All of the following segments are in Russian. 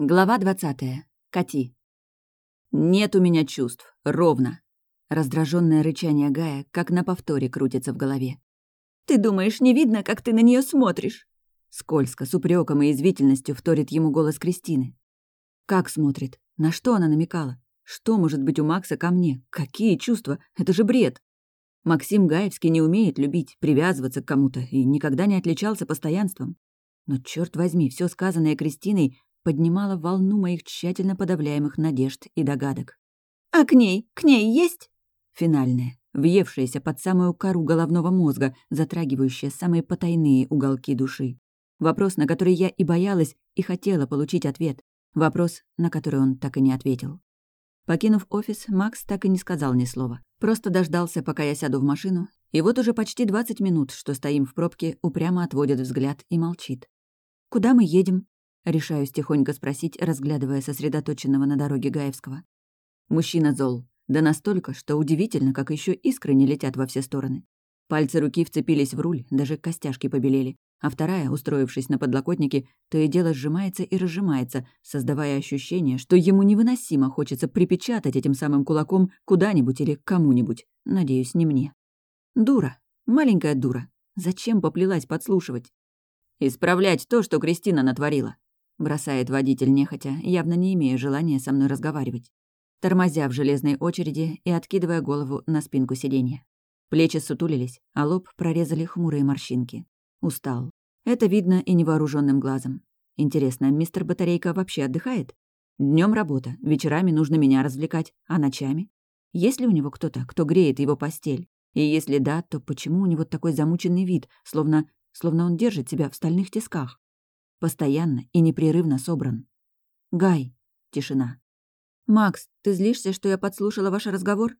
Глава двадцатая. Кати. «Нет у меня чувств. Ровно». Раздраженное рычание Гая, как на повторе, крутится в голове. «Ты думаешь, не видно, как ты на нее смотришь?» Скользко, с упреком и извительностью вторит ему голос Кристины. Как смотрит? На что она намекала? Что может быть у Макса ко мне? Какие чувства? Это же бред. Максим Гаевский не умеет любить, привязываться к кому-то и никогда не отличался постоянством. Но, черт возьми, все сказанное Кристиной поднимала волну моих тщательно подавляемых надежд и догадок. «А к ней? К ней есть?» Финальная, въевшаяся под самую кору головного мозга, затрагивающая самые потайные уголки души. Вопрос, на который я и боялась, и хотела получить ответ. Вопрос, на который он так и не ответил. Покинув офис, Макс так и не сказал ни слова. Просто дождался, пока я сяду в машину, и вот уже почти 20 минут, что стоим в пробке, упрямо отводит взгляд и молчит. «Куда мы едем?» Решаюсь тихонько спросить, разглядывая сосредоточенного на дороге Гаевского. Мужчина зол. Да настолько, что удивительно, как еще искры не летят во все стороны. Пальцы руки вцепились в руль, даже костяшки побелели, а вторая, устроившись на подлокотнике, то и дело сжимается и разжимается, создавая ощущение, что ему невыносимо хочется припечатать этим самым кулаком куда-нибудь или кому-нибудь. Надеюсь, не мне. Дура. Маленькая дура. Зачем поплелась подслушивать? Исправлять то, что Кристина натворила. Бросает водитель нехотя, явно не имея желания со мной разговаривать. Тормозя в железной очереди и откидывая голову на спинку сиденья. Плечи сутулились, а лоб прорезали хмурые морщинки. Устал. Это видно и невооруженным глазом. Интересно, мистер Батарейка вообще отдыхает? Днем работа, вечерами нужно меня развлекать, а ночами? Есть ли у него кто-то, кто греет его постель? И если да, то почему у него такой замученный вид, словно, словно он держит себя в стальных тисках? Постоянно и непрерывно собран. «Гай!» — тишина. «Макс, ты злишься, что я подслушала ваш разговор?»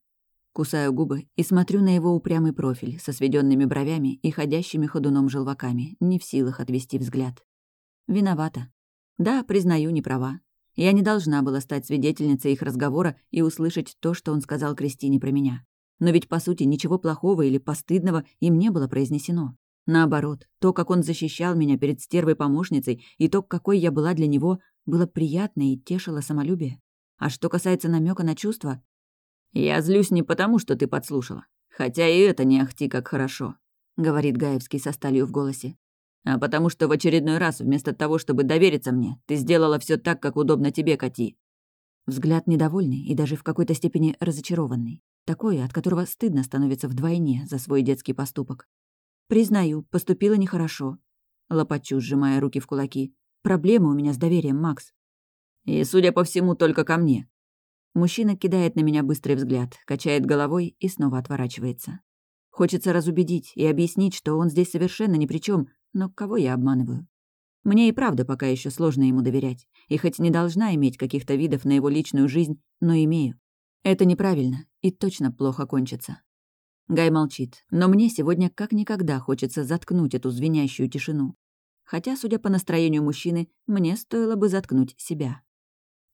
Кусаю губы и смотрю на его упрямый профиль со сведенными бровями и ходящими ходуном желваками, не в силах отвести взгляд. Виновата. Да, признаю, не права. Я не должна была стать свидетельницей их разговора и услышать то, что он сказал Кристине про меня. Но ведь, по сути, ничего плохого или постыдного им не было произнесено. Наоборот, то, как он защищал меня перед стервой-помощницей, и то, какой я была для него, было приятно и тешило самолюбие. А что касается намека на чувства... «Я злюсь не потому, что ты подслушала. Хотя и это не ахти как хорошо», — говорит Гаевский со сталью в голосе. «А потому что в очередной раз, вместо того, чтобы довериться мне, ты сделала все так, как удобно тебе, Кати». Взгляд недовольный и даже в какой-то степени разочарованный. Такой, от которого стыдно становится вдвойне за свой детский поступок. «Признаю, поступила нехорошо». Лопачу, сжимая руки в кулаки. «Проблемы у меня с доверием, Макс». «И, судя по всему, только ко мне». Мужчина кидает на меня быстрый взгляд, качает головой и снова отворачивается. Хочется разубедить и объяснить, что он здесь совершенно ни при чем, но кого я обманываю? Мне и правда пока еще сложно ему доверять, и хоть не должна иметь каких-то видов на его личную жизнь, но имею. Это неправильно и точно плохо кончится. Гай молчит, но мне сегодня как никогда хочется заткнуть эту звенящую тишину. Хотя, судя по настроению мужчины, мне стоило бы заткнуть себя.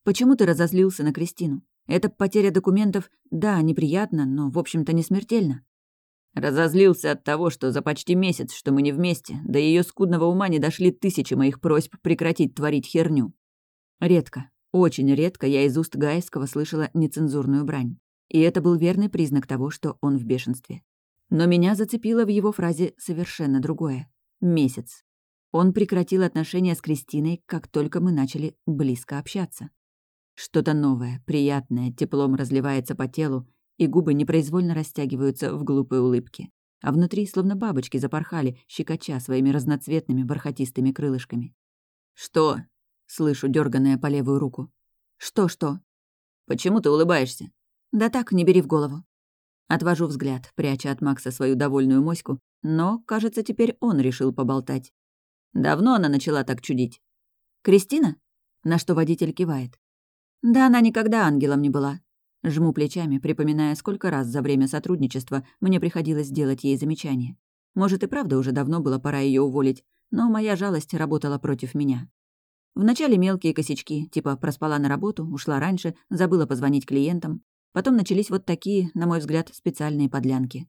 «Почему ты разозлился на Кристину? Эта потеря документов, да, неприятно, но, в общем-то, не смертельно». Разозлился от того, что за почти месяц, что мы не вместе, до ее скудного ума не дошли тысячи моих просьб прекратить творить херню. Редко, очень редко я из уст Гаевского слышала нецензурную брань. И это был верный признак того, что он в бешенстве. Но меня зацепило в его фразе совершенно другое. Месяц. Он прекратил отношения с Кристиной, как только мы начали близко общаться. Что-то новое, приятное, теплом разливается по телу, и губы непроизвольно растягиваются в глупой улыбке. А внутри словно бабочки запорхали, щекоча своими разноцветными бархатистыми крылышками. «Что?» — слышу дерганное по левую руку. «Что-что?» «Почему ты улыбаешься?» Да так, не бери в голову. Отвожу взгляд, пряча от Макса свою довольную моську, но, кажется, теперь он решил поболтать. Давно она начала так чудить. «Кристина?» На что водитель кивает. «Да она никогда ангелом не была». Жму плечами, припоминая, сколько раз за время сотрудничества мне приходилось делать ей замечания. Может, и правда уже давно было пора ее уволить, но моя жалость работала против меня. Вначале мелкие косячки, типа проспала на работу, ушла раньше, забыла позвонить клиентам. Потом начались вот такие, на мой взгляд, специальные подлянки.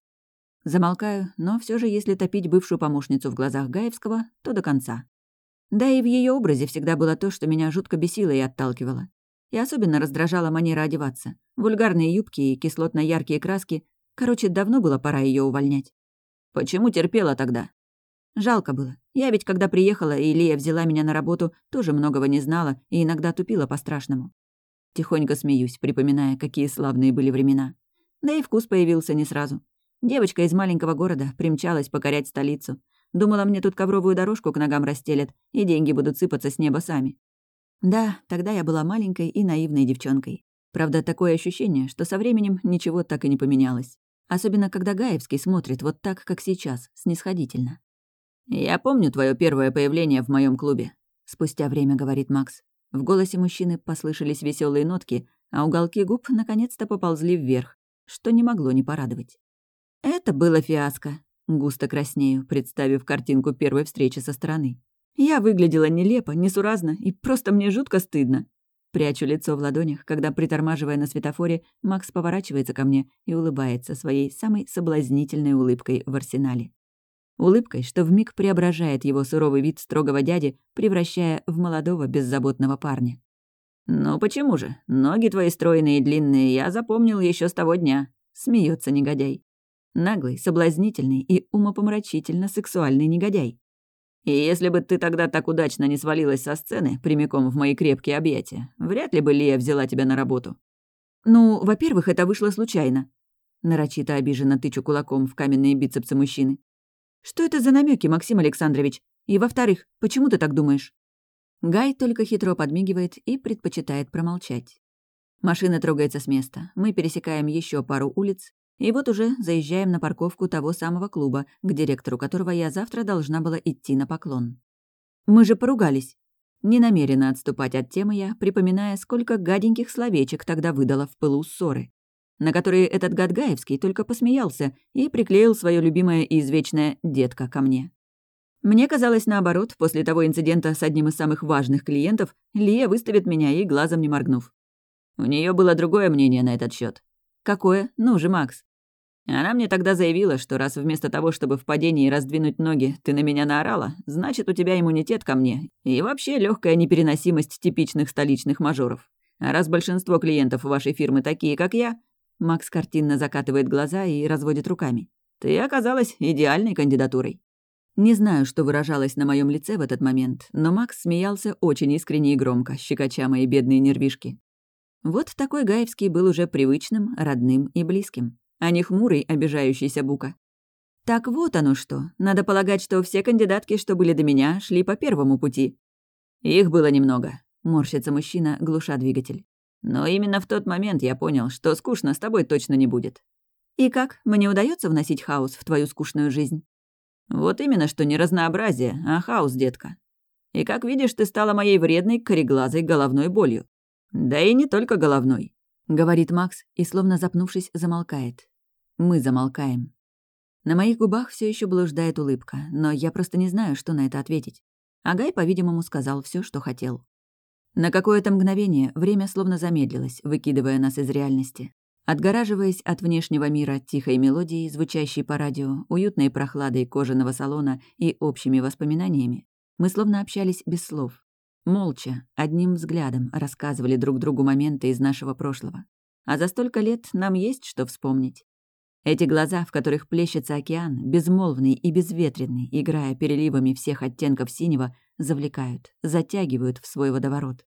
Замолкаю, но все же, если топить бывшую помощницу в глазах Гаевского, то до конца. Да и в ее образе всегда было то, что меня жутко бесило и отталкивало. И особенно раздражала манера одеваться. Вульгарные юбки и кислотно-яркие краски. Короче, давно было пора ее увольнять. Почему терпела тогда? Жалко было. Я ведь, когда приехала, и Лия взяла меня на работу, тоже многого не знала и иногда тупила по-страшному. Тихонько смеюсь, припоминая, какие славные были времена. Да и вкус появился не сразу. Девочка из маленького города примчалась покорять столицу. Думала, мне тут ковровую дорожку к ногам расстелят, и деньги будут сыпаться с неба сами. Да, тогда я была маленькой и наивной девчонкой. Правда, такое ощущение, что со временем ничего так и не поменялось. Особенно, когда Гаевский смотрит вот так, как сейчас, снисходительно. «Я помню твое первое появление в моем клубе», — спустя время говорит Макс. В голосе мужчины послышались веселые нотки, а уголки губ наконец-то поползли вверх, что не могло не порадовать. Это было фиаско. Густо краснею, представив картинку первой встречи со стороны. Я выглядела нелепо, несуразно, и просто мне жутко стыдно. Прячу лицо в ладонях, когда, притормаживая на светофоре, Макс поворачивается ко мне и улыбается своей самой соблазнительной улыбкой в арсенале. Улыбкой, что вмиг преображает его суровый вид строгого дяди, превращая в молодого беззаботного парня. «Ну почему же? Ноги твои стройные и длинные я запомнил еще с того дня», — смеется негодяй. Наглый, соблазнительный и умопомрачительно сексуальный негодяй. «И если бы ты тогда так удачно не свалилась со сцены, прямиком в мои крепкие объятия, вряд ли бы Лия взяла тебя на работу». «Ну, во-первых, это вышло случайно». Нарочито обиженно тычу кулаком в каменные бицепсы мужчины. Что это за намеки, Максим Александрович? И во-вторых, почему ты так думаешь? Гай только хитро подмигивает и предпочитает промолчать. Машина трогается с места. Мы пересекаем еще пару улиц, и вот уже заезжаем на парковку того самого клуба, к директору которого я завтра должна была идти на поклон. Мы же поругались. Не намерена отступать от темы я, припоминая, сколько гаденьких словечек тогда выдала в пылу ссоры на которые этот Гадгаевский только посмеялся и приклеил свое любимое и извечное «детка» ко мне. Мне казалось, наоборот, после того инцидента с одним из самых важных клиентов, Лия выставит меня и глазом не моргнув. У нее было другое мнение на этот счет. «Какое? Ну же, Макс». Она мне тогда заявила, что раз вместо того, чтобы в падении раздвинуть ноги, ты на меня наорала, значит, у тебя иммунитет ко мне и вообще легкая непереносимость типичных столичных мажоров. А раз большинство клиентов вашей фирмы такие, как я, Макс картинно закатывает глаза и разводит руками. «Ты оказалась идеальной кандидатурой». Не знаю, что выражалось на моем лице в этот момент, но Макс смеялся очень искренне и громко, щекоча мои бедные нервишки. Вот такой Гаевский был уже привычным, родным и близким, а не хмурый, обижающийся Бука. Так вот оно что. Надо полагать, что все кандидатки, что были до меня, шли по первому пути. Их было немного. Морщится мужчина, глуша двигатель. Но именно в тот момент я понял, что скучно с тобой точно не будет. И как, мне удается вносить хаос в твою скучную жизнь? Вот именно, что не разнообразие, а хаос, детка. И как видишь, ты стала моей вредной, кореглазой головной болью. Да и не только головной, — говорит Макс и, словно запнувшись, замолкает. Мы замолкаем. На моих губах все еще блуждает улыбка, но я просто не знаю, что на это ответить. Агай, по-видимому, сказал все, что хотел. На какое-то мгновение время словно замедлилось, выкидывая нас из реальности. Отгораживаясь от внешнего мира тихой мелодией, звучащей по радио, уютной прохладой кожаного салона и общими воспоминаниями, мы словно общались без слов. Молча, одним взглядом рассказывали друг другу моменты из нашего прошлого. А за столько лет нам есть что вспомнить. Эти глаза, в которых плещется океан, безмолвный и безветренный, играя переливами всех оттенков синего, завлекают, затягивают в свой водоворот.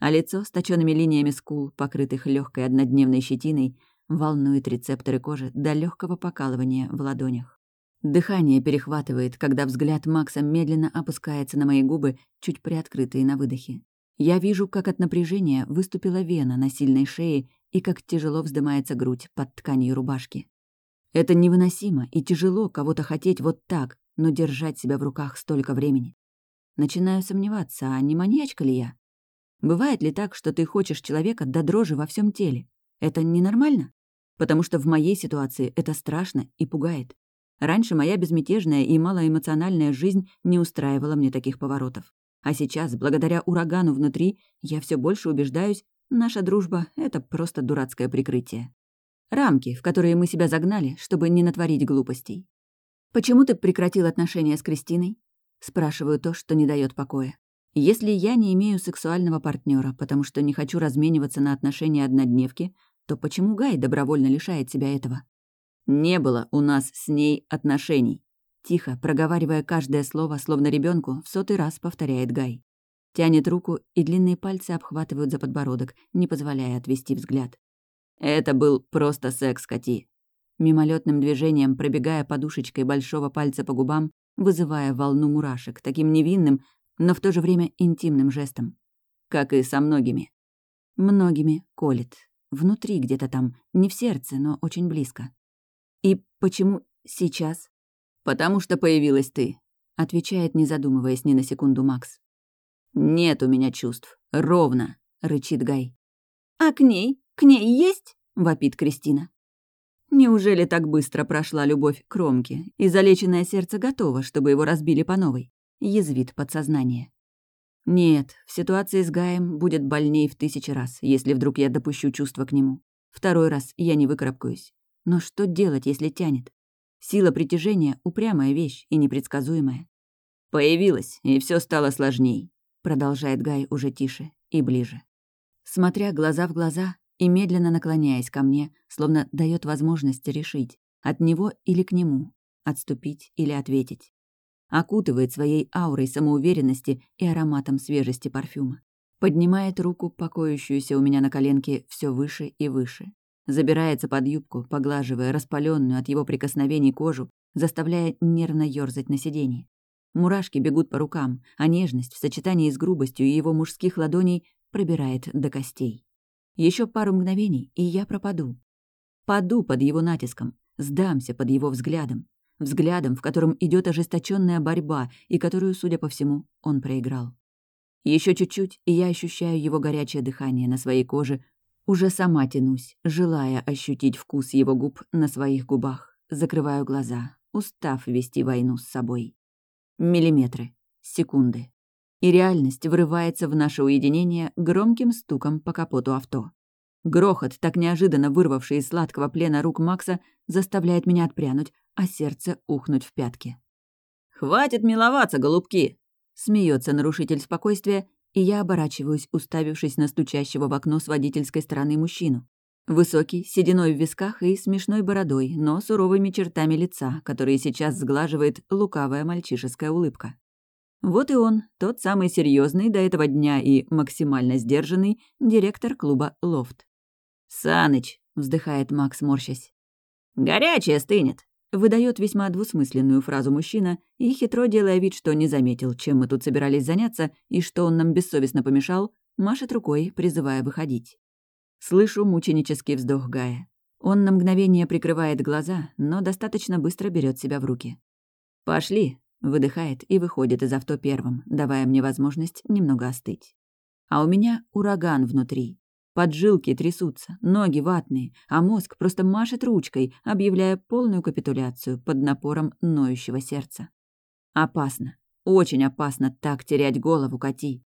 А лицо с точёными линиями скул, покрытых легкой однодневной щетиной, волнует рецепторы кожи до легкого покалывания в ладонях. Дыхание перехватывает, когда взгляд Макса медленно опускается на мои губы, чуть приоткрытые на выдохе. Я вижу, как от напряжения выступила вена на сильной шее и как тяжело вздымается грудь под тканью рубашки. Это невыносимо и тяжело кого-то хотеть вот так, но держать себя в руках столько времени. Начинаю сомневаться, а не маньячка ли я? Бывает ли так, что ты хочешь человека до дрожи во всем теле? Это ненормально? Потому что в моей ситуации это страшно и пугает. Раньше моя безмятежная и малоэмоциональная жизнь не устраивала мне таких поворотов. А сейчас, благодаря урагану внутри, я все больше убеждаюсь, наша дружба — это просто дурацкое прикрытие. Рамки, в которые мы себя загнали, чтобы не натворить глупостей. Почему ты прекратил отношения с Кристиной? Спрашиваю то, что не дает покоя. Если я не имею сексуального партнера, потому что не хочу размениваться на отношения однодневки, то почему Гай добровольно лишает себя этого? Не было у нас с ней отношений. Тихо, проговаривая каждое слово, словно ребенку, в сотый раз повторяет Гай. Тянет руку, и длинные пальцы обхватывают за подбородок, не позволяя отвести взгляд. Это был просто секс, Кати. Мимолетным движением, пробегая подушечкой большого пальца по губам, вызывая волну мурашек, таким невинным, но в то же время интимным жестом. Как и со многими. Многими колет. Внутри где-то там, не в сердце, но очень близко. И почему сейчас? «Потому что появилась ты», — отвечает, не задумываясь ни на секунду Макс. «Нет у меня чувств. Ровно», — рычит Гай. «А к ней? К ней есть?» — вопит Кристина. Неужели так быстро прошла любовь к Ромке, и залеченное сердце готово, чтобы его разбили по новой? Язвит подсознание. Нет, в ситуации с Гаем будет больней в тысячи раз, если вдруг я допущу чувство к нему. Второй раз я не выкарабкаюсь. Но что делать, если тянет? Сила притяжения — упрямая вещь и непредсказуемая. «Появилась, и все стало сложней», — продолжает Гай уже тише и ближе. Смотря глаза в глаза и медленно наклоняясь ко мне, словно дает возможность решить, от него или к нему, отступить или ответить. Окутывает своей аурой самоуверенности и ароматом свежести парфюма. Поднимает руку, покоящуюся у меня на коленке, все выше и выше. Забирается под юбку, поглаживая распаленную от его прикосновений кожу, заставляя нервно ёрзать на сиденье. Мурашки бегут по рукам, а нежность в сочетании с грубостью его мужских ладоней пробирает до костей. Еще пару мгновений, и я пропаду. Паду под его натиском, сдамся под его взглядом. Взглядом, в котором идет ожесточенная борьба, и которую, судя по всему, он проиграл. Еще чуть-чуть, и я ощущаю его горячее дыхание на своей коже, уже сама тянусь, желая ощутить вкус его губ на своих губах. Закрываю глаза, устав вести войну с собой. Миллиметры, секунды. И реальность врывается в наше уединение громким стуком по капоту авто. Грохот, так неожиданно вырвавший из сладкого плена рук Макса, заставляет меня отпрянуть, а сердце ухнуть в пятки. «Хватит миловаться, голубки!» Смеется нарушитель спокойствия и я оборачиваюсь, уставившись на стучащего в окно с водительской стороны мужчину. Высокий, сединой в висках и смешной бородой, но суровыми чертами лица, которые сейчас сглаживает лукавая мальчишеская улыбка. Вот и он, тот самый серьезный до этого дня и максимально сдержанный директор клуба «Лофт». «Саныч», — вздыхает Макс, морщась. «Горячее стынет», Выдает весьма двусмысленную фразу мужчина и, хитро делая вид, что не заметил, чем мы тут собирались заняться и что он нам бессовестно помешал, машет рукой, призывая выходить. Слышу мученический вздох Гая. Он на мгновение прикрывает глаза, но достаточно быстро берет себя в руки. «Пошли», — выдыхает и выходит из авто первым, давая мне возможность немного остыть. А у меня ураган внутри. Поджилки трясутся, ноги ватные, а мозг просто машет ручкой, объявляя полную капитуляцию под напором ноющего сердца. Опасно. Очень опасно так терять голову, Кати.